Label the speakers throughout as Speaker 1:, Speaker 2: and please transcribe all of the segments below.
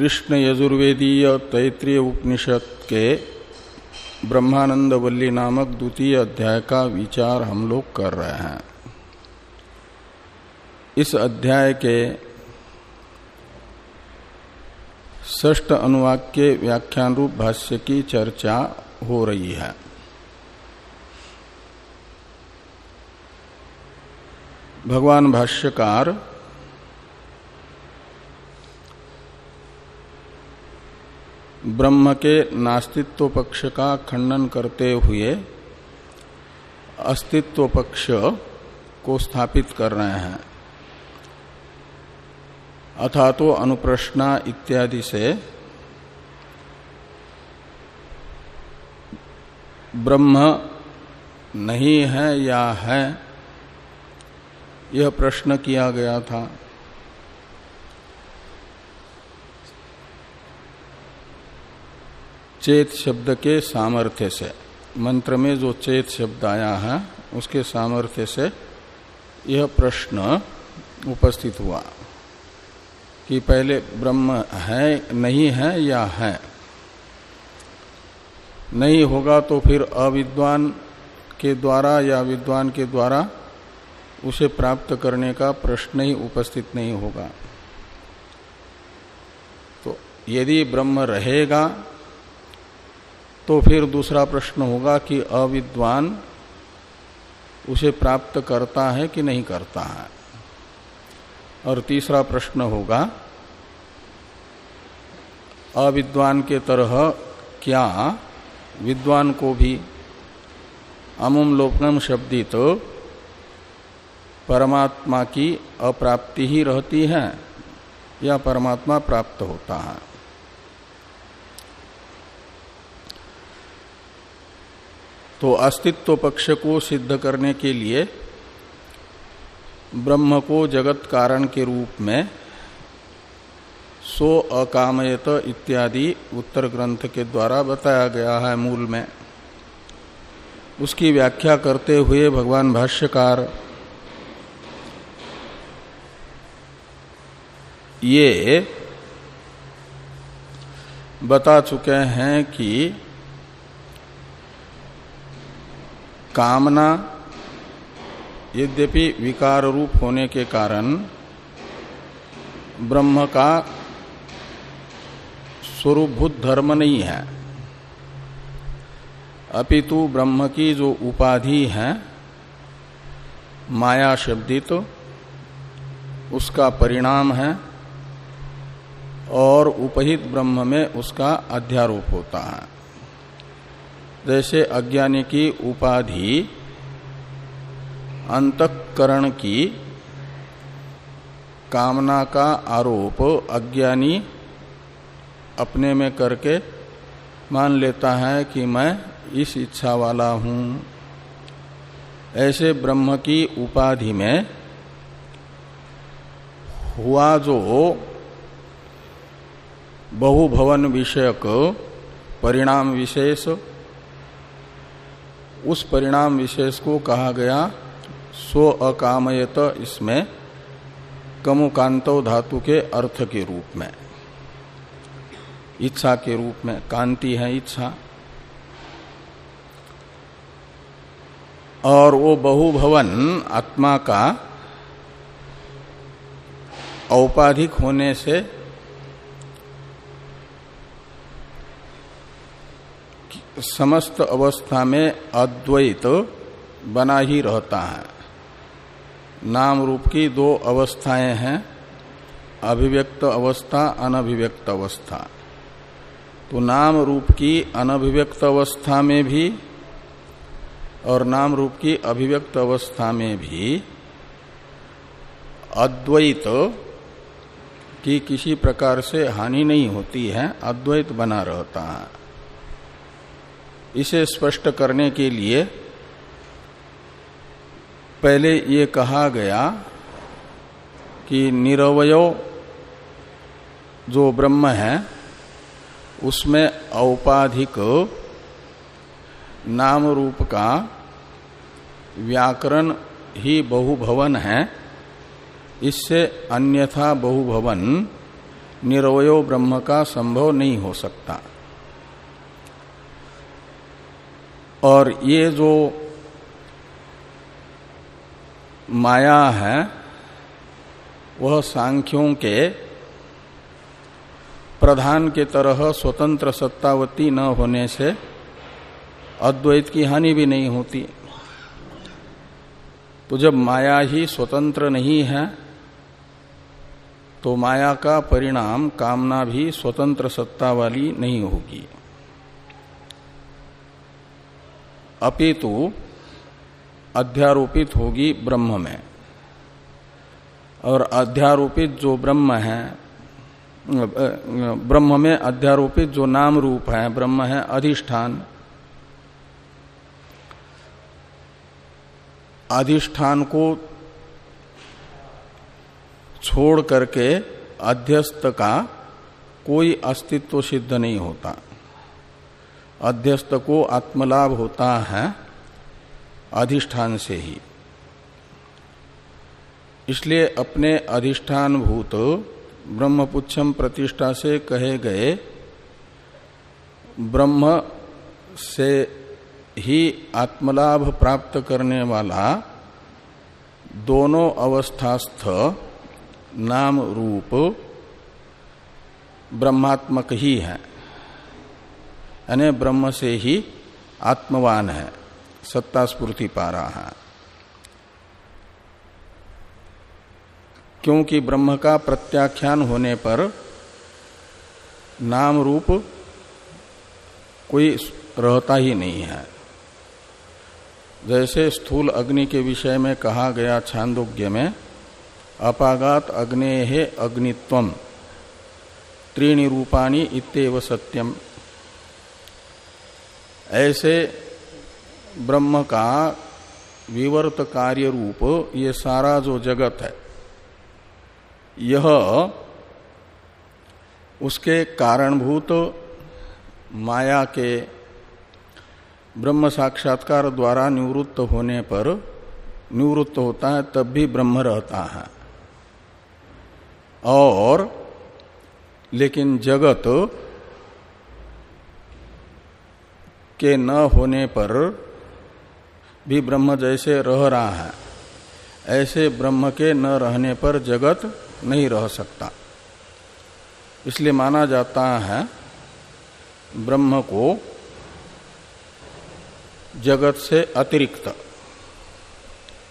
Speaker 1: कृष्ण यजुर्वेदीय तैतृय उपनिषद के ब्रह्मानंद वल्ली नामक द्वितीय अध्याय का विचार हम लोग कर रहे हैं। इस अध्याय के ष्ट अनुवाक के व्याख्यान रूप भाष्य की चर्चा हो रही है। भगवान भाष्यकार ब्रह्म के नास्तित्व पक्ष का खंडन करते हुए अस्तित्व पक्ष को स्थापित कर रहे हैं। अथा तो अनुप्रश्ना इत्यादि से ब्रह्म नहीं है या है, यह प्रश्न किया गया था। चेत शब्द के सामर्थ्य से। मंत्र में जो चेत शब्द आया है, उसके सामर्थ्य से यह प्रश्न उपस्थित हुआ कि पहले ब्रह्म है, नहीं है या है। नहीं होगा तो फिर अविद्वान के द्वारा या विद्वान के द्वारा उसे प्राप्त करने का प्रश्न ही उपस्थित नहीं होगा। तो यदि ब्रह्म रहेगा तो फिर दूसरा प्रश्न होगा कि अविद्वान उसे प्राप्त करता है कि नहीं करता है? और तीसरा प्रश्न होगा, अविद्वान के तरह क्या विद्वान को भी अमुम लोकनम शब्दित तो परमात्मा की अप्राप्ति ही रहती है या परमात्मा प्राप्त होता है? तो अस्तित्व पक्ष को सिद्ध करने के लिए ब्रह्म को जगत कारण के रूप में सो अकामयत इत्यादि उत्तर ग्रंथ के द्वारा बताया गया है मूल में। उसकी व्याख्या करते हुए भगवान भाष्यकार, ये बता चुके हैं कि कामना यद्यपि विकार रूप होने के कारण ब्रह्म का स्वरूपभूत धर्म नहीं है। अपितु ब्रह्म की जो उपाधि है, माया शब्दित तो उसका परिणाम है और उपहित ब्रह्म में उसका अध्यारोप होता है। जैसे अज्ञानी की उपाधि, अंतकरण की कामना का आरोप अज्ञानी अपने में करके मान लेता है कि मैं इस इच्छा वाला हूँ। ऐसे ब्रह्म की उपाधि में हुआ जो बहुभवन विषयक परिणाम विशेष उस परिणाम विशेष को कहा गया, स्व अकामयत इसमें कमुकांतो धातु के अर्थ के रूप में। इच्छा के रूप में, कांति है इच्छा। और वो बहुभवन आत्मा का औपाधिक होने से समस्त अवस्था में अद्वैत बना ही रहता है। नाम रूप की दो अवस्थाएँ हैं, अभिव्यक्त अवस्था, अनभिव्यक्त अवस्था। तो नाम रूप की अनभिव्यक्त अवस्था में भी और नाम रूप की अभिव्यक्त अवस्था में भी अद्वैत की किसी प्रकार से हानि नहीं होती है, अद्वैत बना रहता है। इसे स्पष्ट करने के लिए पहले ये कहा गया कि निरवय जो ब्रह्म है, उसमें औपाधिक नाम रूप का व्याकरण ही बहुभवन है। इससे अन्यथा बहुभवन निरवयो ब्रह्म का संभव नहीं हो सकता। और ये जो माया है, वह सांख्यों के प्रधान के तरह स्वतंत्र सत्तावती न होने से अद्वैत की हानि भी नहीं होती। तो जब माया ही स्वतंत्र नहीं है तो माया का परिणाम, कामना भी स्वतंत्र सत्ता वाली नहीं होगी। अपितु अध्यारोपित होगी ब्रह्म में। और अध्यारोपित जो ब्रह्म है, ब्रह्म में अध्यारोपित जो नाम रूप है, ब्रह्म है अधिष्ठान। अधिष्ठान को छोड़ करके अध्यस्त का कोई अस्तित्व सिद्ध नहीं होता। अध्यस्त को आत्मलाभ होता है अधिष्ठान से ही। इसलिए अपने अधिष्ठान भूत ब्रह्मपुच्छम प्रतिष्ठा से कहे गए ब्रह्म से ही आत्मलाभ प्राप्त करने वाला दोनों अवस्थास्थ नाम रूप ब्रह्मात्मक ही है। यानी ब्रह्म से ही आत्मवान है सत्ता स्फूर्ति पा रहा है। क्योंकि ब्रह्म का प्रत्याख्यान होने पर नाम रूप कोई रहता ही नहीं है। जैसे स्थूल अग्नि के विषय में कहा गया छांदोग्य में, अपागात अग्ने अग्नित्व, त्रीणी रूपाणी इतव सत्यम। ऐसे ब्रह्म का विवर्त कार्य रूप ये सारा जो जगत है, यह उसके कारणभूत माया के ब्रह्म साक्षात्कार द्वारा निवृत्त होने पर निवृत्त होता है, तब भी ब्रह्म रहता है। और लेकिन जगत के न होने पर भी ब्रह्म जैसे रह रहा है। ऐसे ब्रह्म के न रहने पर जगत नहीं रह सकता। इसलिए माना जाता है, ब्रह्म को जगत से अतिरिक्त,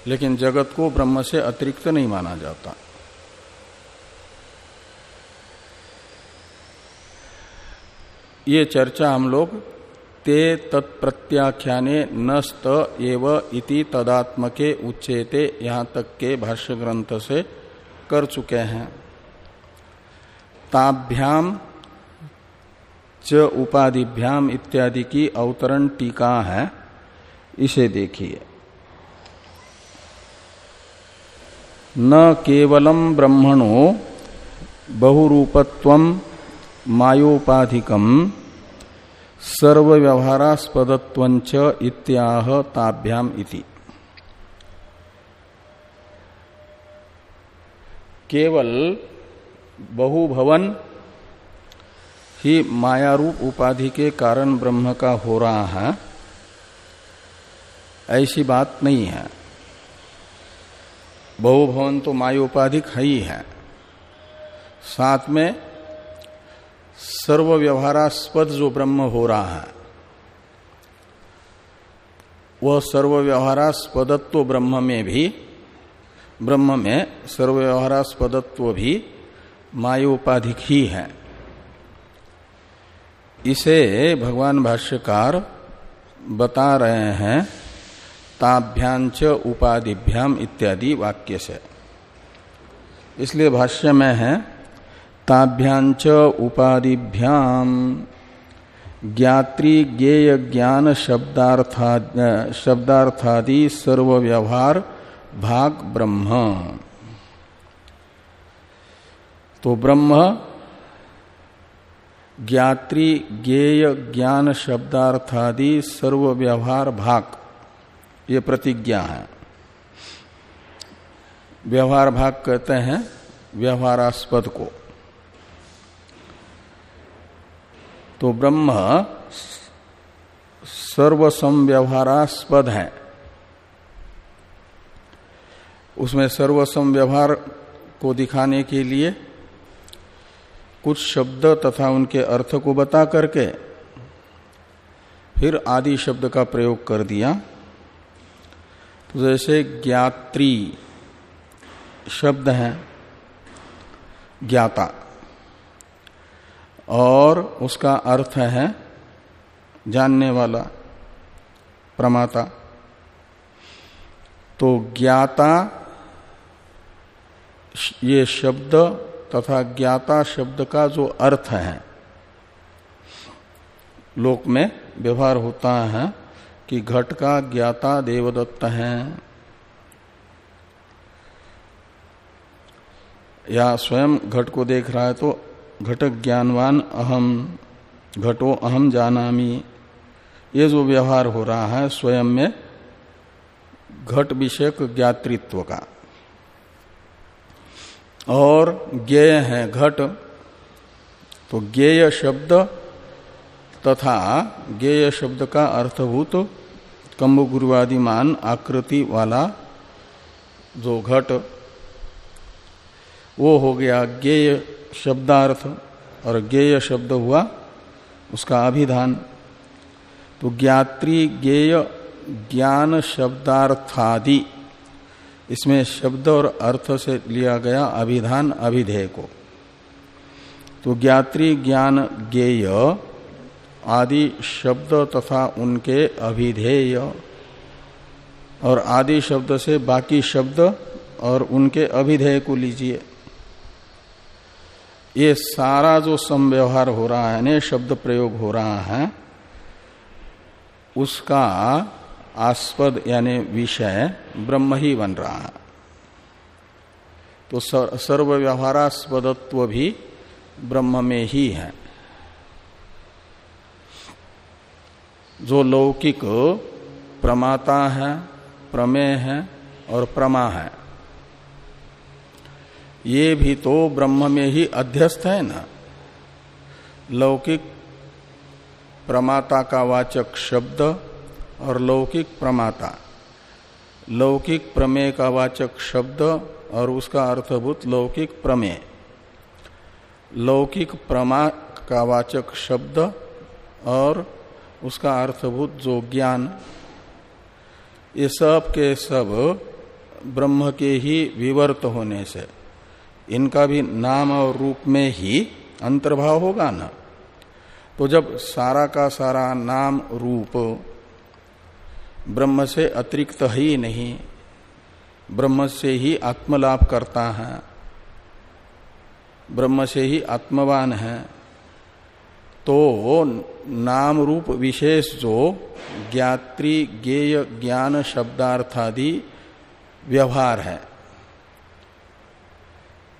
Speaker 1: लेकिन जगत को ब्रह्म से अतिरिक्त नहीं माना जाता। ये चर्चा हम लोग ते तत्प्रत्याख्याने नस्त एव इति तदात्मके उच्चेते यहाँ तक के भाष्य ग्रंथ से कर चुके हैं। ताभ्याम च उपाधिभ्याम इत्यादि की अवतरण टीका है, इसे देखिए। न केवलम ब्रह्मणो बहुरूपत्व मायोपाधिकम सर्वव्यवहारास्पदत्व इत्याह ताभ्याम इति। केवल बहुभवन ही मायारूप उपाधि के कारण ब्रह्म का हो रहा है, ऐसी बात नहीं है। बहुभवन तो मायोपाधिक है ही है। साथ में सर्व व्यवहारास्पद जो ब्रह्म हो रहा है, वह सर्व व्यवहारास्पदत्व ब्रह्म में भी, ब्रह्म में सर्व व्यवहारास्पदत्व भी मायोपाधिक ही है। इसे भगवान भाष्यकार बता रहे हैं, ताभ्यांच उपाधिभ्याम इत्यादि वाक्य से। इसलिए भाष्य में है ताभ्यांच उपाधिभ्याम। ज्ञात्री ज्ञेय ज्ञान शब्दार्था शब्दार्थादि सर्व व्यवहार भाग ब्रह्म। तो ब्रह्म, ज्ञात्री ज्ञेय ज्ञान शब्दार्थादि सर्व व्यवहार भाग। ये प्रतिज्ञा है। व्यवहार भाग कहते हैं व्यवहारास्पद को। तो ब्रह्म सर्वसम व्यवहारास्पद है। उसमें सर्वसम व्यवहार को दिखाने के लिए कुछ शब्द तथा उनके अर्थ को बता करके फिर आदि शब्द का प्रयोग कर दिया। तो जैसे ज्ञात्री शब्द है, ज्ञाता। और उसका अर्थ है जानने वाला प्रमाता। तो ज्ञाता ये शब्द तथा ज्ञाता शब्द का जो अर्थ है, लोक में व्यवहार होता है कि घट का ज्ञाता देवदत्त है या स्वयं घट को देख रहा है तो घटक ज्ञानवान अहम, घटो अहम जानामी। ये जो व्यवहार हो रहा है, स्वयं में घट विषयक ज्ञातृत्व का। और ज्ञेय है घट तो ज्ञेय शब्द तथा ज्ञेय शब्द का अर्थभूत कम्ब गुरुवादिमान आकृति वाला जो घट, वो हो गया ज्ञेय शब्दार्थ और ज्ञेय शब्द हुआ, उसका अभिधान। तो ज्ञात्री ज्ञेय ज्ञान शब्दार्थादि, इसमें शब्द और अर्थ से लिया गया अभिधान अभिधेय को तो ज्ञात्री ज्ञान ज्ञेय आदि शब्द तथा उनके अभिधेय और आदि शब्द से बाकी शब्द और उनके अभिधेय को लीजिए। ये सारा जो संव्यवहार हो रहा है शब्द प्रयोग हो रहा है, उसका आस्पद यानी विषय ब्रह्म ही बन रहा है। तो सर्व व्यवहारास्पदत्व भी ब्रह्म में ही है। जो लौकिक प्रमाता है, प्रमेय है और प्रमा है। ये भी तो ब्रह्म में ही अध्यस्त है ना? लौकिक प्रमाता का वाचक शब्द और लौकिक प्रमाता। लौकिक प्रमेय का वाचक शब्द और उसका अर्थभूत लौकिक प्रमेय। लौकिक प्रमा का वाचक शब्द और उसका अर्थभूत जो ज्ञान, ये सब के सब ब्रह्म के ही विवर्त होने से। इनका भी नाम और रूप में ही अंतर्भाव होगा ना। तो जब सारा का सारा नाम रूप ब्रह्म से अतिरिक्त ही नहीं, ब्रह्म से ही आत्मलाभ करता है, ब्रह्म से ही आत्मवान है तो नाम रूप विशेष जो ज्ञात्री, ज्ञेय, ज्ञान, शब्दार्थादि व्यवहार है।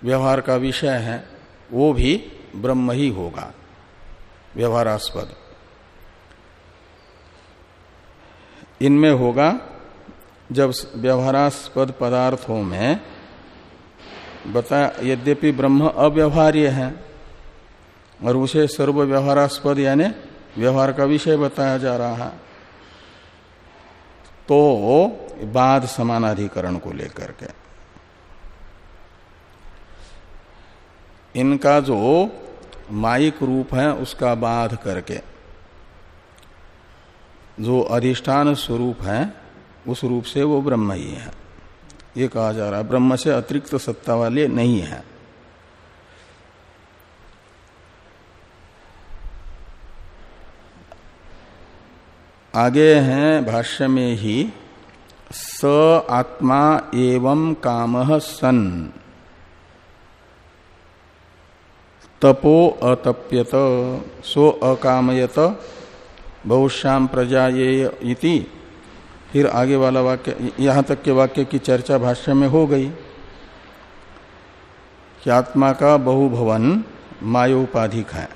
Speaker 1: व्यवहार का विषय है, वो भी ब्रह्म ही होगा। व्यवहारास्पद। इनमें होगा, जब व्यवहारास्पद पदार्थों में बता, यद्यपि ब्रह्म अव्यवहार्य है, और उसे सर्व व्यवहारास्पद यानी व्यवहार का विषय बताया जा रहा है तो बाद समानाधिकरण को लेकर के। इनका जो माइक रूप है, उसका बाध करके, जो अधिष्ठान स्वरूप है, उस रूप से वो ब्रह्म ही है। ये कहा जा रहा है, ब्रह्म से अतिरिक्त सत्ता वाले नहीं है। आगे हैं भाष्य में ही, स आत्मा एवं काम सन। तपो अतप्यत, सो अकामयत, बहुश्याम प्रजा ये इति। फिर आगे वाला वाक्य, यहाँ तक के वाक्य की चर्चा भाष्य में हो गई। कि आत्मा का बहुभवन मायोपाधिक है।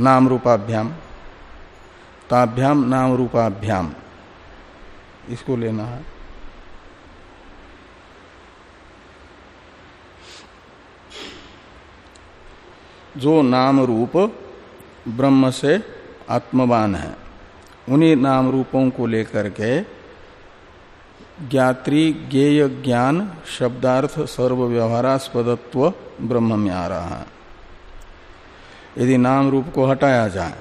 Speaker 1: नाम रूपाभ्याम। ताभ्याम नाम रूपाभ्याम। इसको लेना है। जो नाम रूप ब्रह्म से आत्मवान है, उन्हीं नाम रूपों को लेकर के ज्ञात्री ज्ञेय ज्ञान शब्दार्थ सर्व व्यवहारास्पदत्व ब्रह्म में आ रहा है। यदि नाम रूप को हटाया जाए,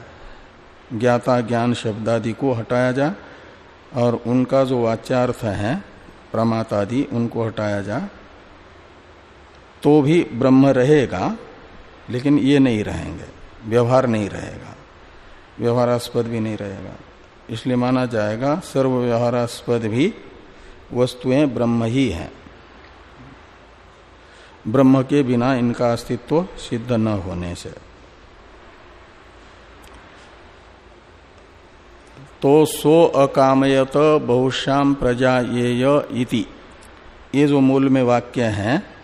Speaker 1: ज्ञाता ज्ञान शब्दादि को हटाया जाए, और उनका जो वाच्यार्थ है प्रमातादि उनको हटाया जाए तो भी ब्रह्म रहेगा लेकिन ये नहीं रहेंगे। व्यवहार नहीं रहेगा। व्यवहारास्पद भी नहीं रहेगा। इसलिए माना जाएगा, सर्व व्यवहारास्पद भी वस्तुएँ ब्रह्म ही हैं। ब्रह्म के बिना इनका अस्तित्व सिद्ध न होने से। तो सो अकामयत बहुश्याम प्रजा ये इति। ये जो मूल में वाक्य है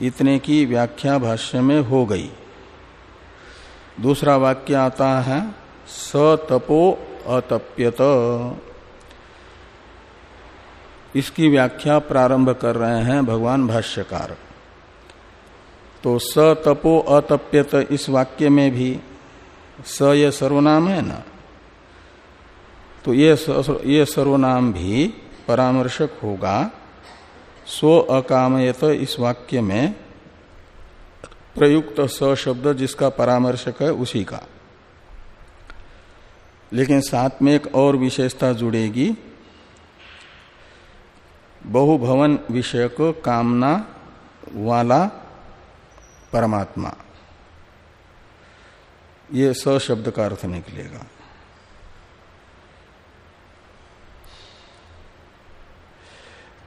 Speaker 1: इतने की व्याख्या भाष्य में हो गई। दूसरा वाक्य आता है, स तपो अतप्यत। इसकी व्याख्या प्रारंभ कर रहे हैं भगवान भाष्यकार। तो स तपो अतप्यत इस वाक्य में भी, स ये सर्वनाम है ना? तो ये ये सर्वनाम भी परामर्शक होगा। सो अकामयत इस वाक्य में प्रयुक्त स शब्द जिसका परामर्शक है उसी का। लेकिन साथ में एक और विशेषता जुड़ेगी। बहुभवन विषयक कामना वाला परमात्मा। ये स शब्द का अर्थ निकलेगा।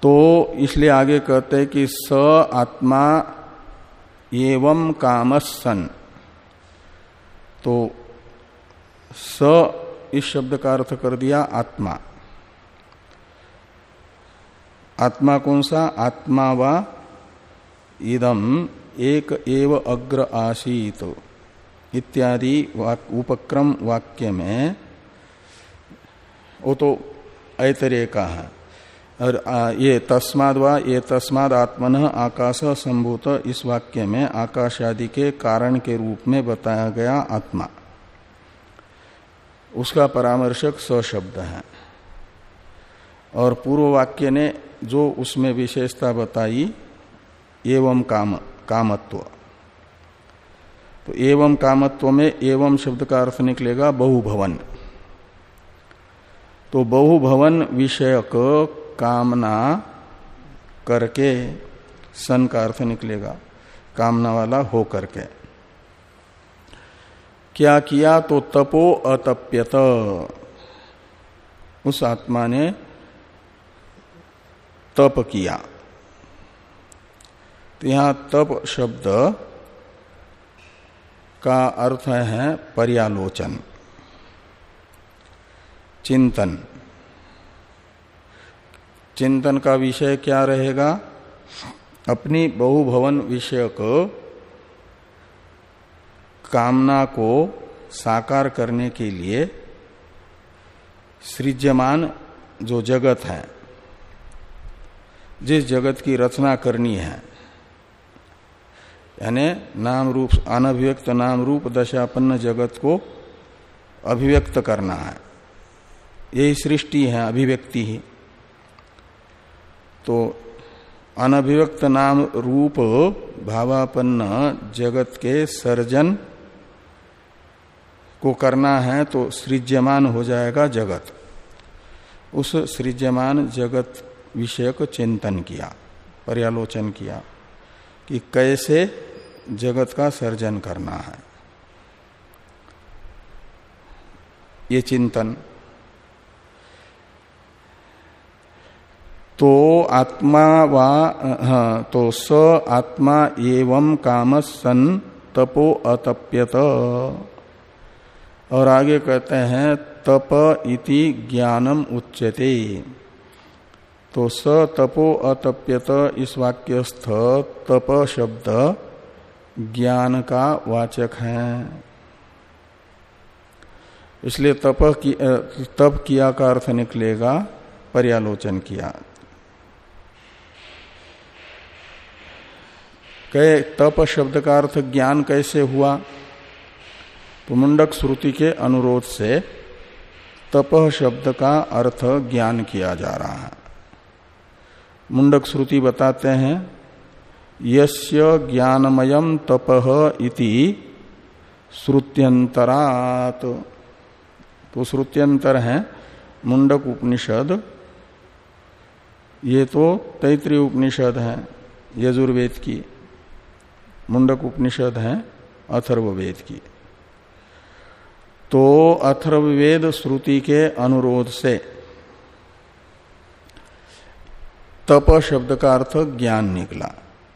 Speaker 1: तो इसलिए आगे कहते हैं कि स आत्मा एवं कामसन तो स इस शब्द का अर्थ कर दिया आत्मा। आत्मा कौन सा? आत्मा वा इदम एक एव अग्र आसीत। इत्यादि वाक, उपक्रम वाक्य में वो तो ऐतरे का है। और ये तस्माद वा, ये तस्माद आत्मन आकाश संभूत इस वाक्य में आकाश आदि के कारण के रूप में बताया गया आत्मा। उसका परामर्शक शब्द है। और पूर्व वाक्य ने जो उसमें विशेषता बताई, एवं काम, कामत्व। तो एवं कामत्व में एवं शब्द का अर्थ निकलेगा बहुभवन। तो बहुभवन विषयक कामना करके सन का अर्थ निकलेगा। कामना वाला हो करके। क्या किया तो तपो अतप्यत। उस आत्मा ने तप किया। तो यहाँ तप शब्द का अर्थ है पर्यालोचन, चिंतन। चिंतन का विषय क्या रहेगा? अपनी बहुभवन विषय को कामना को साकार करने के लिए सृज्यमान जो जगत है, जिस जगत की रचना करनी है, यानी नाम रूप, अनभिव्यक्त नाम रूप दशापन्न जगत को अभिव्यक्त करना है। यही सृष्टि है, अभिव्यक्ति ही। तो अनभिव्यक्त नाम रूप भावापन्न जगत के सर्जन को करना है तो सृज्यमान हो जाएगा जगत। उस सृज्यमान जगत विषयक चिंतन किया, पर्यालोचन किया कि कैसे जगत का सर्जन करना है। ये चिंतन तो आत्मा वा हाँ, तो स आत्मा एवं काम सन तपो अतप्यत। और आगे कहते हैं तप इति ज्ञानम उच्यते। तो स तपो अतप्यत इस वाक्यस्थ तप शब्द ज्ञान का वाचक है। इसलिए तप की तप किया का अर्थ निकलेगा पर्यालोचन किया। कहे, तप शब्द का अर्थ ज्ञान कैसे हुआ? तो मुंडक श्रुति के अनुरोध से तप शब्द का अर्थ ज्ञान किया जा रहा है। मुंडक श्रुति बताते हैं, यस्य ज्ञानमयम तपह इति श्रुत्यंतरात तो श्रुत्यंतर है, मुंडक उपनिषद। ये तो तैतृय उपनिषद है, यजुर्वेद की। मुंडक उपनिषद है अथर्ववेद की। तो अथर्ववेद श्रुति के अनुरोध से तप शब्द का अर्थ ज्ञान निकला,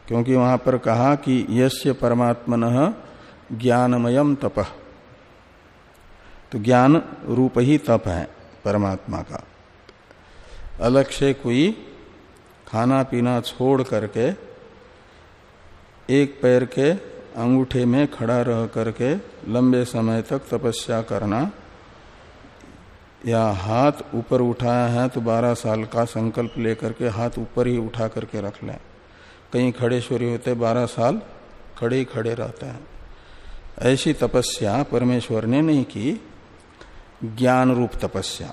Speaker 1: क्योंकि वहाँ पर कहा कि यस्य परमात्मन ज्ञानमयम तप। तो ज्ञान रूप ही तप है परमात्मा का। अलग से कोई खाना पीना छोड़ करके एक पैर के अंगूठे में खड़ा रह करके लंबे समय तक तपस्या करना, या हाथ ऊपर उठाया है तो 12 साल का संकल्प लेकर के हाथ ऊपर ही उठा करके रख लें। कहीं खड़े शोरी होते 12 साल खड़े ही खड़े रहते हैं। ऐसी तपस्या परमेश्वर ने नहीं की ज्ञान रूप तपस्या।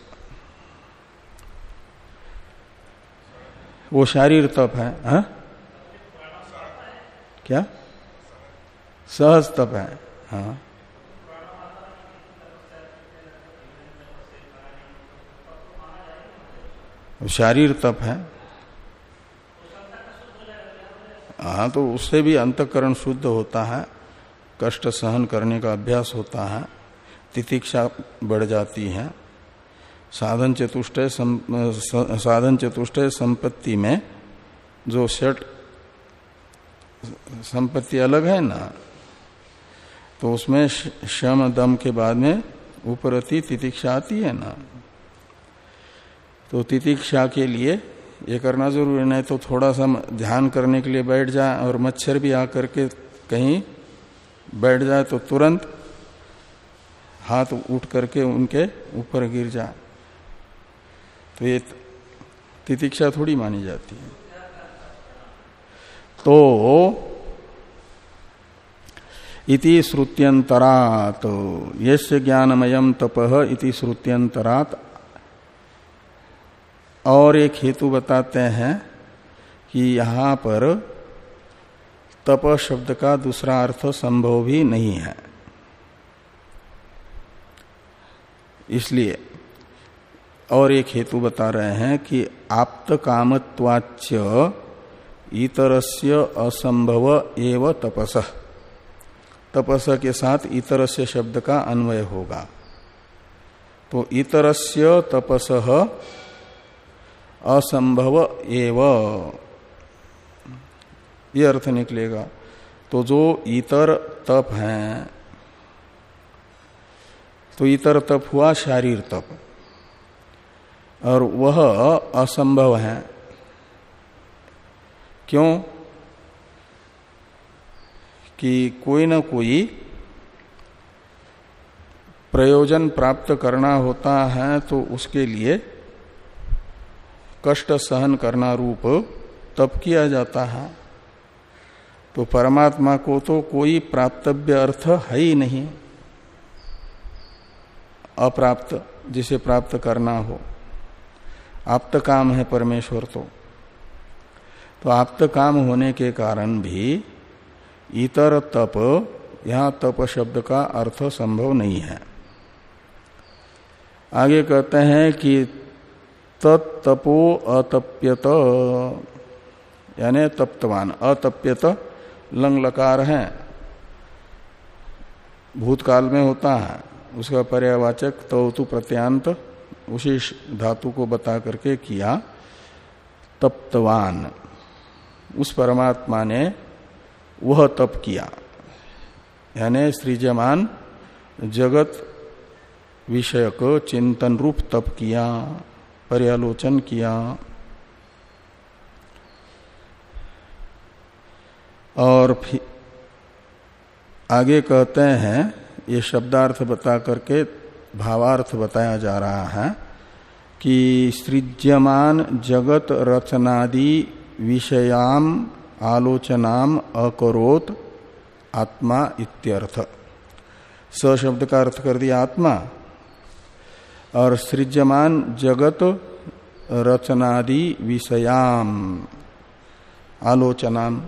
Speaker 1: वो शारीर तप है, हा? क्या? सहज तप है। हाँ शारीर तप है। हाँ तो उससे भी अंतकरण शुद्ध होता है। कष्ट सहन करने का अभ्यास होता है। तितिक्षा बढ़ जाती है। साधन चतुष्ट साधन चतुष्ट संपत्ति में जो षट संपत्ति अलग है ना? तो उसमें शम दम के बाद में उपरति तितिक्षा आती है ना? तो तितिक्षा के लिए ये करना ज़रूरी नहीं तो थोड़ा सा ध्यान करने के लिए बैठ जाए और मच्छर भी आकर के कहीं बैठ जाए तो तुरंत हाथ उठ करके उनके ऊपर गिर जाए तो ये तितिक्षा थोड़ी मानी जाती है। तो इति श्रुत्यंतरात यश ज्ञानमयम तपह इति श्रुत्यंतरात और एक हेतु बताते हैं कि यहाँ पर तप शब्द का दूसरा अर्थ संभव भी नहीं है। इसलिए और एक हेतु बता रहे हैं कि आप्त कामत्वाच इतरस्य असंभव एव तपस। तपस के साथ इतरस्य शब्द का अन्वय होगा। तो इतरस्य तपस असंभव एव। ये अर्थ निकलेगा। तो जो इतर तप है तो इतर तप हुआ शारीर तप। और वह असंभव है। क्यों? कि कोई ना कोई प्रयोजन प्राप्त करना होता है तो उसके लिए कष्ट सहन करना रूप तप किया जाता है। तो परमात्मा को तो कोई प्राप्तव्य अर्थ है ही नहीं। अप्राप्त, जिसे प्राप्त करना हो। आप्त काम है परमेश्वर तो। तो आप्त काम होने के कारण भी इतर तप, यहाँ तप शब्द का अर्थ संभव नहीं है। आगे कहते हैं कि तत्तपो अतप्यत, यानी तप्तवान, अतप्यत लंग लकार है। भूतकाल में होता है, उसका पर्यावाचक तवतु प्रत्यांत, उसी धातु को बता करके किया तप्तवान। परमात्मा ने वह तप किया। यानी सृजमान जगत विषयक चिंतन रूप तप किया, पर्यालोचन किया। और आगे कहते हैं, ये शब्दार्थ बता करके भावार्थ बताया जा रहा है कि सृज्यमान जगत रचनादि विषयाम, आलोचनाम, अकरोत, आत्मा इत्यर्थ। स शब्द का अर्थ कर दिया आत्मा। और सृज्यमान जगत, रचनादि, विषयाम, आलोचनाम।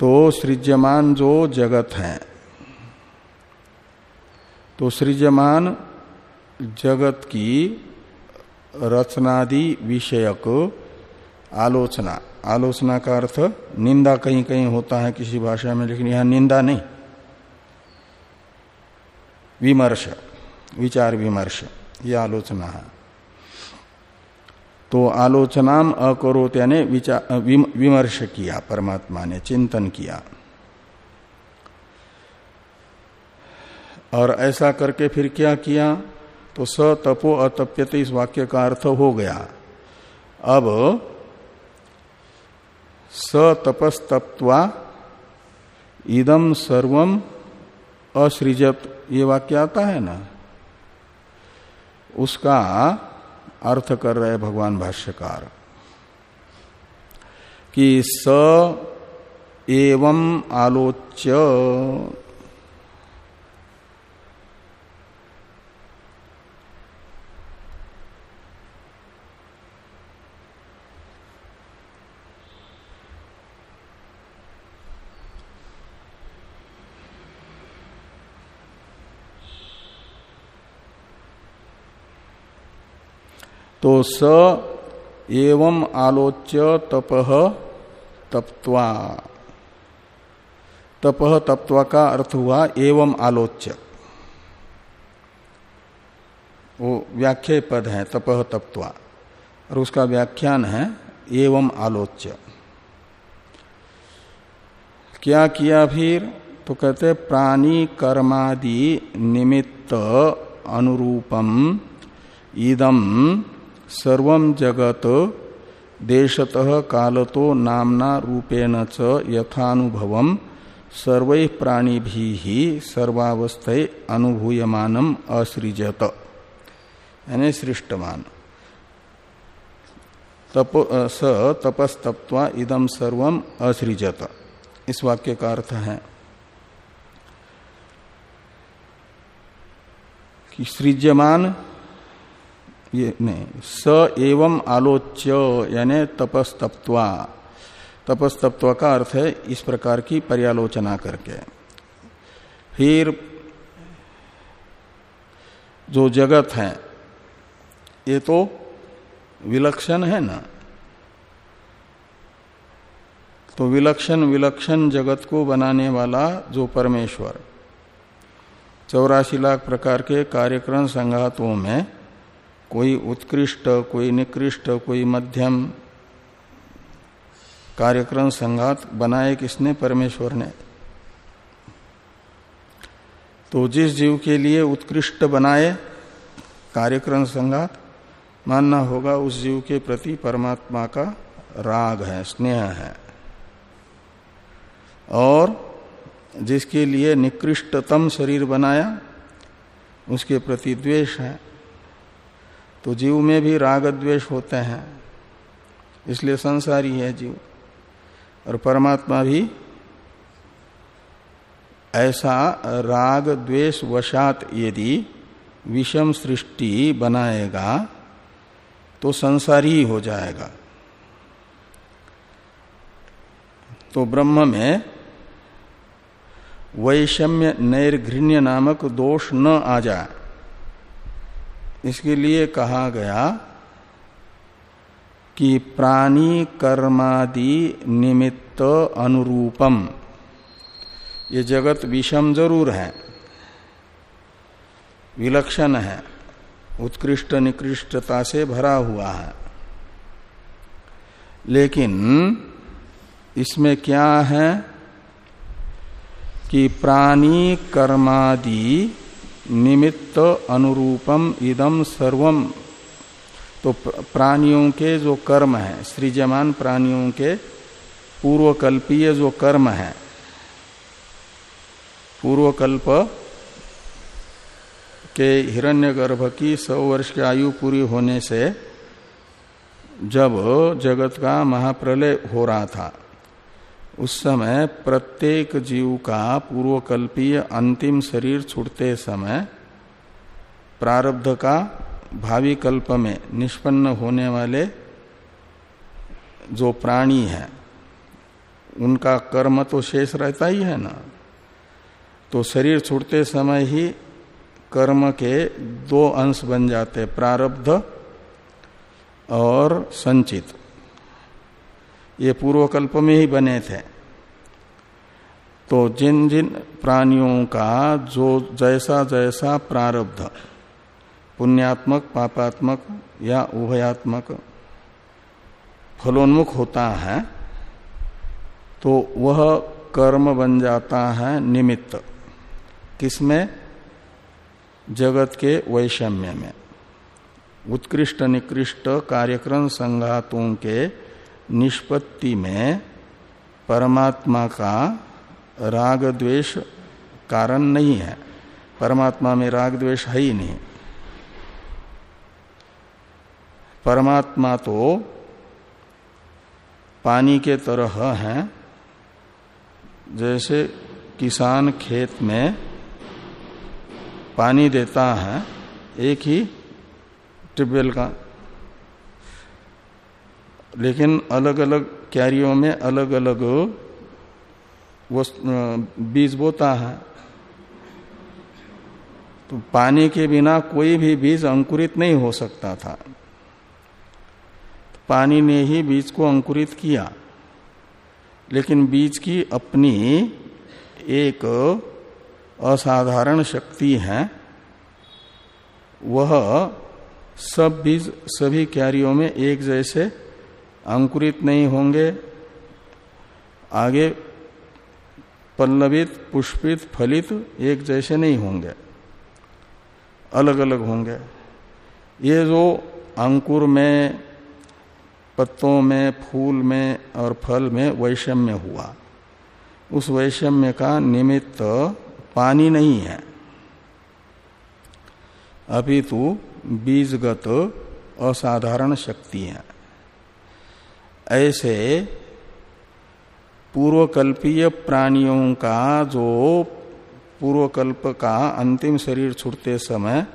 Speaker 1: तो सृज्यमान जो जगत है तो सृज्यमान जगत की रचनादि विषयक आलोचना। आलोचना का अर्थ निंदा कहीं कहीं होता है किसी भाषा में, लेकिन यहाँ निंदा नहीं। विमर्श, विचार विमर्श, यह आलोचना है। तो आलोचनाम अकरोत, यानी विमर्श किया, परमात्मा ने चिंतन किया। और ऐसा करके फिर क्या किया? तो स तपो अतप्यते, इस वाक्य का अर्थ हो गया। अब स तपस्तप्वा इदम सर्वम असृजत। ये वाक्य आता है ना? उसका अर्थ कर रहे भगवान भाष्यकार कि स एवं आलोच्य तो स एवं आलोच्य तप तप्वा तप तप्वा का अर्थ हुआ एवं आलोच्य। वो व्याख्या पद है, तप तप्वा और उसका व्याख्यान है एवं आलोच्य। क्या किया फिर? तो कहते प्राणी कर्मादि निमित्त अनुरूपम इदम सर्व जगत देशतः कालतो नामना रूपेण च यथानुभव सर्व प्राणी भी सर्वावस्थ अनुभूयमानम असृजत यानी सृष्टमान तप स तपस्तप्वा इदम सर्व असृजत इस वाक्य का अर्थ है कि सृज्यमान ये नहीं। स एवं आलोच्य, यानी तपस्तप्वा तपस्तप्वा का अर्थ है इस प्रकार की पर्यालोचना करके। फिर जो जगत है, ये तो विलक्षण है ना? तो विलक्षण विलक्षण जगत को बनाने वाला जो परमेश्वर, चौरासी लाख प्रकार के कार्यक्रम संघातों में कोई उत्कृष्ट, कोई निकृष्ट, कोई मध्यम कार्यक्रम संघात बनाए किसने? परमेश्वर ने। तो जिस जीव के लिए उत्कृष्ट बनाए कार्यक्रम संघात, मानना होगा उस जीव के प्रति परमात्मा का राग है, स्नेह है। और जिसके लिए निकृष्टतम शरीर बनाया, उसके प्रति द्वेष है। तो जीव में भी राग द्वेष होते हैं। इसलिए संसारी है जीव। और परमात्मा भी ऐसा राग द्वेष वशात यदि विषम सृष्टि बनाएगा तो संसारी हो जाएगा। तो ब्रह्म में वैषम्य नैर्घृण्य नामक दोष न आ जाए। इसके लिए कहा गया कि प्राणी कर्मादि निमित्त अनुरूपम। ये जगत विषम ज़रूर है। विलक्षण है। उत्कृष्ट निकृष्टता से भरा हुआ है। लेकिन इसमें क्या है कि प्राणी कर्मादि निमित्त अनुरूपम इदम सर्वम। तो प्राणियों के जो कर्म है, सृजमान प्राणियों के पूर्वकल्पीय जो कर्म है, पूर्वकल्प के हिरण्यगर्भ की सौ वर्ष की आयु पूरी होने से जब जगत का महाप्रलय हो रहा था उस समय प्रत्येक जीव का पूर्वकल्पीय अंतिम शरीर छूटते समय प्रारब्ध का भावी कल्प में निष्पन्न होने वाले जो प्राणी है, उनका कर्म तो शेष रहता ही है ना। तो शरीर छूटते समय ही कर्म के दो अंश बन जाते, प्रारब्ध और संचित। ये पूर्वकल्प में ही बने थे। तो जिन जिन प्राणियों का जो जैसा जैसा प्रारब्ध, पुण्यात्मक, पापात्मक या उभयात्मक फलोन्मुख होता है तो वह कर्म बन जाता है निमित्त। किसमें? जगत के वैषम्य में। उत्कृष्ट निकृष्ट कार्यक्रम संघातों के निष्पत्ति में परमात्मा का राग द्वेष कारण नहीं है। परमात्मा में राग द्वेष है ही नहीं। परमात्मा तो पानी के तरह है, जैसे किसान खेत में पानी देता है, एक ही ट्यूबवेल का लेकिन अलग अलग क्यारियों में अलग अलग बीज बोता है। तो पानी के बिना कोई भी बीज अंकुरित नहीं हो सकता था। पानी ने ही बीज को अंकुरित किया। लेकिन बीज की अपनी एक असाधारण शक्ति है। वह सब बीज सभी क्यारियों में एक जैसे अंकुरित नहीं होंगे। आगे, पल्लवित, पुष्पित, फलित एक जैसे नहीं होंगे। अलग अलग होंगे। ये जो अंकुर में, पत्तों में, फूल में और फल में वैषम्य हुआ, उस वैषम्य का निमित्त पानी नहीं है। अभी अपितु बीजगत असाधारण शक्ति है। ऐसे पूर्वकल्पीय प्राणियों का जो पूर्वकल्प का अंतिम शरीर छूटते समय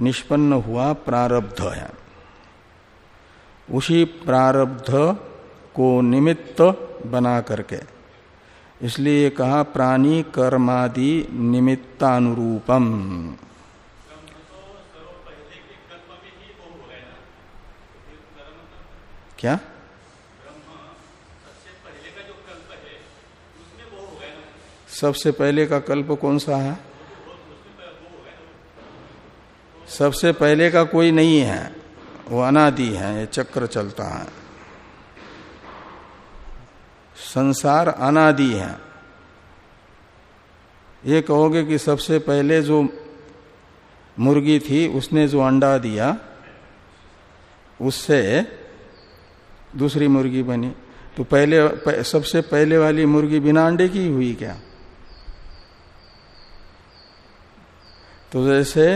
Speaker 1: निष्पन्न हुआ प्रारब्ध है। उसी प्रारब्ध को निमित्त बना करके, इसलिए कहा प्राणी कर्मादि निमित्तानुरूपम। क्या? सबसे पहले का कल्प कौन सा है? सबसे पहले का कोई नहीं है। वो अनादि है, ये चक्र चलता है। संसार अनादि है। ये कहोगे कि सबसे पहले जो मुर्गी थी, उसने जो अंडा दिया, उससे दूसरी मुर्गी बनी। तो पहले सबसे पहले वाली मुर्गी बिना अंडे की हुई क्या? तो जैसे,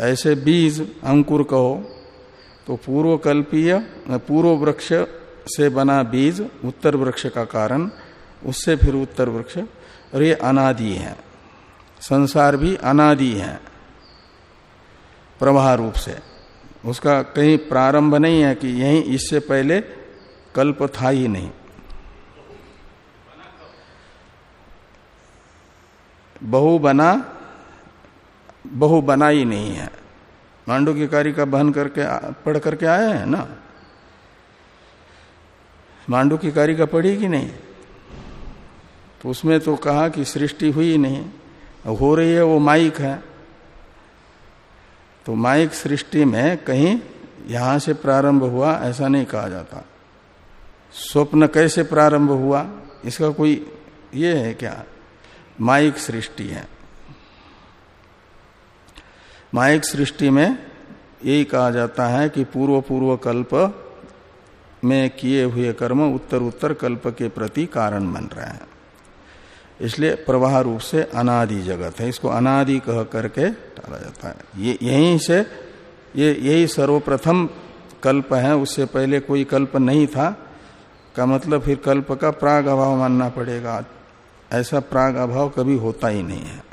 Speaker 1: ऐसे बीज अंकुर कहो तो पूर्व कल्पीय पूर्व वृक्ष से बना बीज उत्तर वृक्ष का कारण, उससे फिर उत्तर वृक्ष और ये अनादि है। संसार भी अनादि है, प्रवाह रूप से। उसका कहीं प्रारंभ नहीं है कि यही इससे पहले कल्प था ही नहीं। बहु बना बहु बना ही नहीं है। मांडू की कार्य का बहन करके, पढ़ करके आए हैं ना? मांडू की कार्य का पढ़ी कि नहीं? तो उसमें तो कहा कि सृष्टि हुई नहीं। हो रही है, वो माइक है। तो माइक सृष्टि में कहीं यहाँ से प्रारंभ हुआ, ऐसा नहीं कहा जाता। स्वप्न कैसे प्रारंभ हुआ, इसका कोई ये है क्या? माइक सृष्टि है। माइक सृष्टि में यही कहा जाता है कि पूर्व पूर्व कल्प में किए हुए कर्म उत्तर उत्तर कल्प के प्रति कारण बन रहे हैं। इसलिए प्रवाह रूप से अनादि जगत है। इसको अनादि कह करके टाला जाता है। ये यहीं से, ये यही सर्वप्रथम कल्प है। उससे पहले कोई कल्प नहीं था। का मतलब फिर कल्प का प्राग अभाव मानना पड़ेगा। ऐसा प्राग अभाव कभी होता ही नहीं है।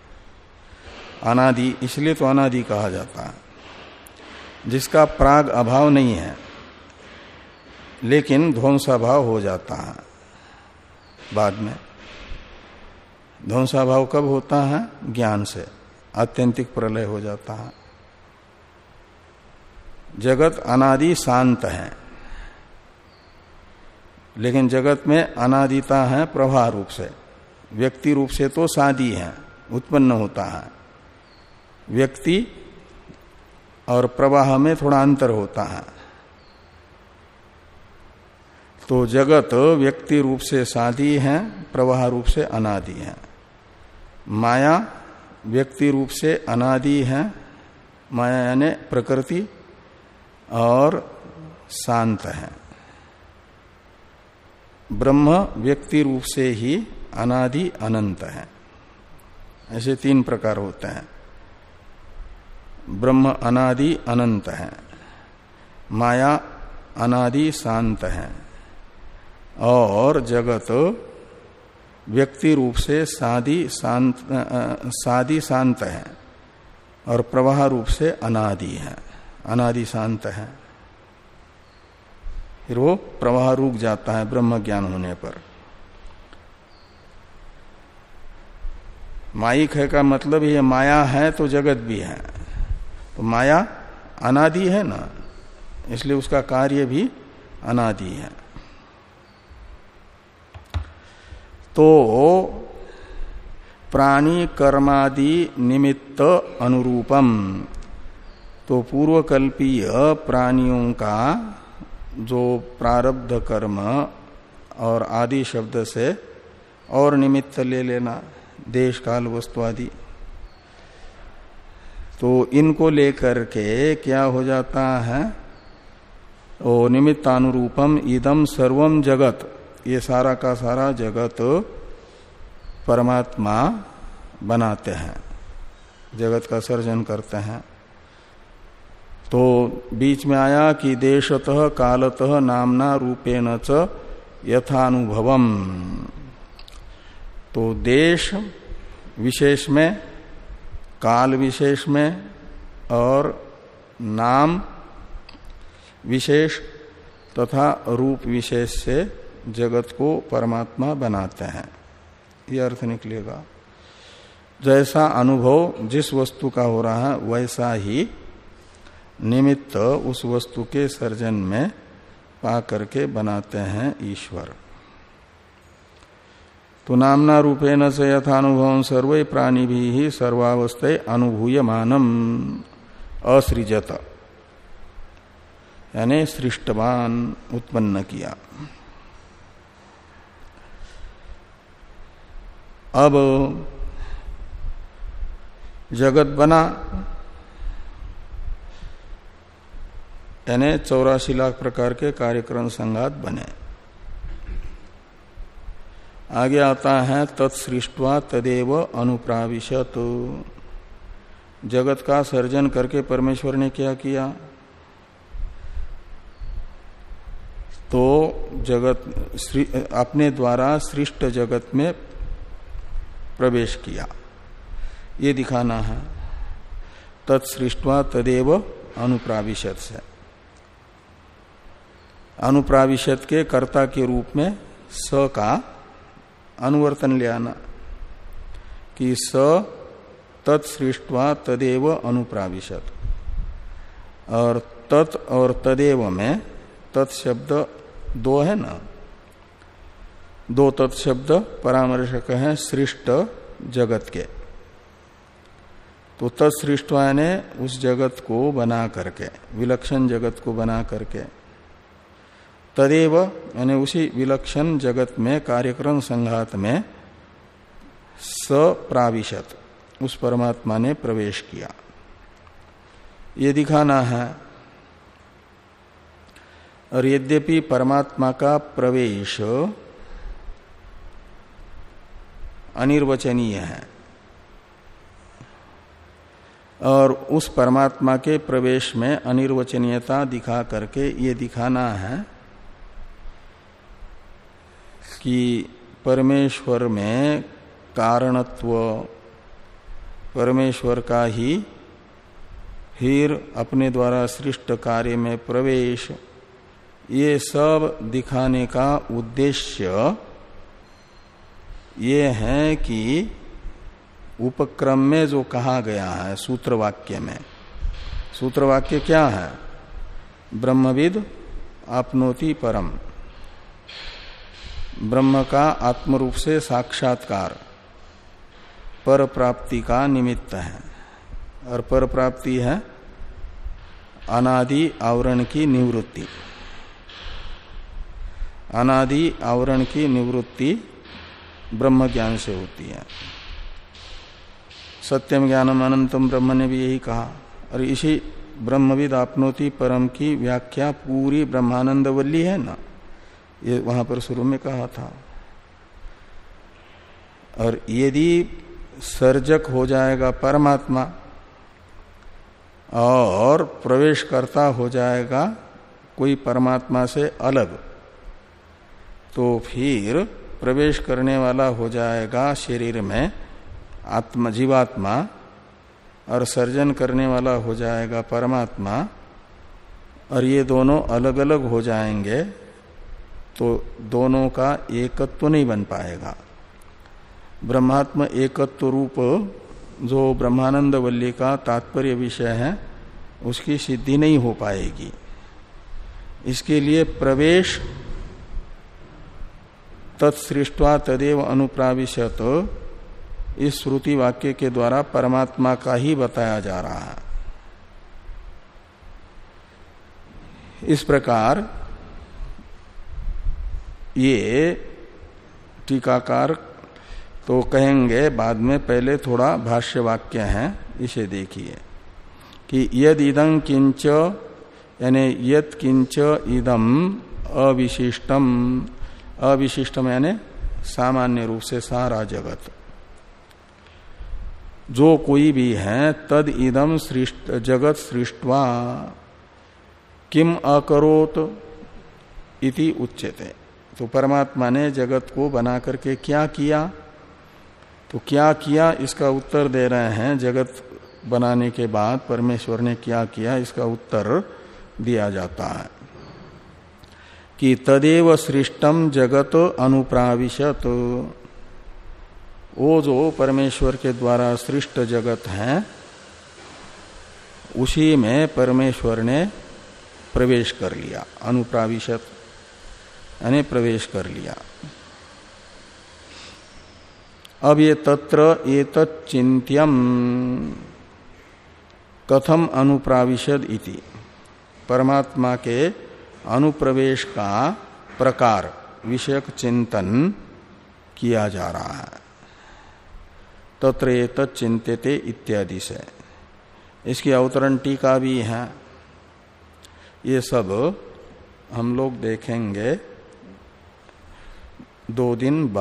Speaker 1: अनादि, इसलिए तो अनादि कहा जाता है। जिसका प्राग अभाव नहीं है, लेकिन ध्वंसाभाव हो जाता है। बाद में, ध्वंसाभाव कब होता है? ज्ञान से, आत्यंतिक प्रलय हो जाता है। जगत अनादि शांत है, लेकिन जगत में अनादिता है प्रवाह रूप से। व्यक्ति रूप से तो शादी है, उत्पन्न होता है। व्यक्ति और प्रवाह में थोड़ा अंतर होता है। तो जगत व्यक्ति रूप से शादी है, प्रवाह रूप से अनादि है। माया व्यक्ति रूप से अनादि है, माया यानी प्रकृति और शांत है। ब्रह्म व्यक्ति रूप से ही अनादि अनंत है। ऐसे तीन प्रकार होते हैं। ब्रह्म अनादि अनंत है। माया अनादि शांत है। और जगत व्यक्ति रूप से सादी शांत सादी शांत है और प्रवाह रूप से अनादि है। अनादि शांत है। फिर वो प्रवाह रुक जाता है ब्रह्म ज्ञान होने पर। माइक है का मतलब ये माया है तो जगत भी है। तो माया अनादि है ना, इसलिए उसका कार्य भी अनादि है। तो प्राणी कर्मादि निमित्त अनुरूपम। तो पूर्वकल्पीय प्राणियों का जो प्रारब्ध कर्म और आदि शब्द से और निमित्त ले लेना। देश, काल, वस्तु आदि। तो इनको लेकर के क्या हो जाता है? ओ निमित्तानुरूपम इदम सर्वम जगत। ये सारा का सारा जगत परमात्मा बनाते हैं। जगत का सर्जन करते हैं। तो बीच में आया कि देशतः, कालतः नामना रूपेण च यथानुभवम। तो देश विशेष में, काल विशेष में और नाम विशेष तथा रूप विशेष से जगत को परमात्मा बनाते हैं। यह अर्थ निकलेगा। जैसा अनुभव जिस वस्तु का हो रहा है, वैसा ही निमित्त उस वस्तु के सर्जन में पा करके बनाते हैं ईश्वर। तो नामना रूपेण से यथानुभव सर्वे प्राणी भी ही सर्वावस्थे अनुभूयमानम। असृजत। यानी सृष्टवान, उत्पन्न किया। अब जगत बना। यानी चौरासी लाख प्रकार के कार्यक्रम संघात बने। आगे आता है, तत्सृष्टवा तदेव अनुप्राविशत। जगत का सर्जन करके परमेश्वर ने क्या किया? तो जगत अपने द्वारा सृष्ट जगत में प्रवेश किया। ये दिखाना है। तत्सृष्टवा तदेव अनुप्राविशत से। अनुप्राविशत के कर्ता के रूप में स का अनुवर्तन ले आना कि स तत्सृष्टवा तदेव अनुप्राविशत। और तत् और तदेव में तत्शब्द दो है ना? दो तत्शब्द परामर्शक हैं सृष्ट जगत के। तो तत्सृष्टवा ने उस जगत को बना करके, विलक्षण जगत को बना करके तदेव, यानी उसी विलक्षण जगत में, कार्यक्रम संघात में सप्राविशत, उस परमात्मा ने प्रवेश किया। ये दिखाना है, और यद्यपि परमात्मा का प्रवेश अनिर्वचनीय है, और उस परमात्मा के प्रवेश में अनिर्वचनीयता दिखा करके ये दिखाना है कि परमेश्वर में कारणत्व, परमेश्वर का ही फिर अपने द्वारा सृष्ट कार्य में प्रवेश, ये सब दिखाने का उद्देश्य ये है कि उपक्रम में जो कहा गया है सूत्र वाक्य में सूत्र वाक्य क्या है? ब्रह्मविद, आपनोति परम। ब्रह्म का आत्मरूप से साक्षात्कार पर प्राप्ति का निमित्त है। और पर प्राप्ति है अनादि आवरण की निवृत्ति। अनादि आवरण की निवृत्ति ब्रह्म ज्ञान से होती है। सत्यम ज्ञानम अनंतम ब्रह्म ने भी यही कहा। और इसी ब्रह्मविद आपनोति परम की व्याख्या पूरी ब्रह्मानंद वल्ली है ना? ये वहाँ पर शुरू में कहा था। और यदि सर्जक हो जाएगा परमात्मा और प्रवेश करता हो जाएगा कोई परमात्मा से अलग तो फिर प्रवेश करने वाला हो जाएगा शरीर में आत्मा, जीवात्मा, और सर्जन करने वाला हो जाएगा परमात्मा, और ये दोनों अलग अलग हो जाएँगे। तो दोनों का एकत्व नहीं बन पाएगा। ब्रह्मात्म एकत्व रूप, जो ब्रह्मानंद वल्ली का तात्पर्य विषय है, उसकी सिद्धि नहीं हो पाएगी। इसके लिए प्रवेश तत्सृष्टवा तदेव अनुप्राविशत, इस श्रुति वाक्य के द्वारा परमात्मा का ही बताया जा रहा है। इस प्रकार ये टीकाकार तो कहेंगे बाद में पहले थोड़ा भाष्य वाक्य है, इसे देखिए, कि यद इदं किंच यानी यद किंच इदम अविशिष्टम अविशिष्टम यानी सामान्य रूप से सारा जगत। जो कोई भी है, तद इदम सृष्ट, जगत सृष्टवा, किम अकरोत इति उच्यते। तो परमात्मा ने जगत को बना करके क्या किया? तो क्या किया? इसका उत्तर दे रहे हैं, जगत बनाने के बाद परमेश्वर ने क्या किया? इसका उत्तर दिया जाता है कि तदेव सृष्टम जगत अनुप्राविशत। वो जो परमेश्वर के द्वारा सृष्ट जगत है, उसी में परमेश्वर ने प्रवेश कर लिया, अनुप्राविशत। यानी प्रवेश कर लिया। अब ये तत्र एतच्चिंत्यम कथम अनुप्राविशद इति। परमात्मा के अनुप्रवेश का प्रकार, विषयक चिंतन किया जा रहा है। तत्र तत्चिंत्यते इत्यादि से। इसकी अवतरण टीका भी है। ये सब हम लोग देखेंगे दो दिन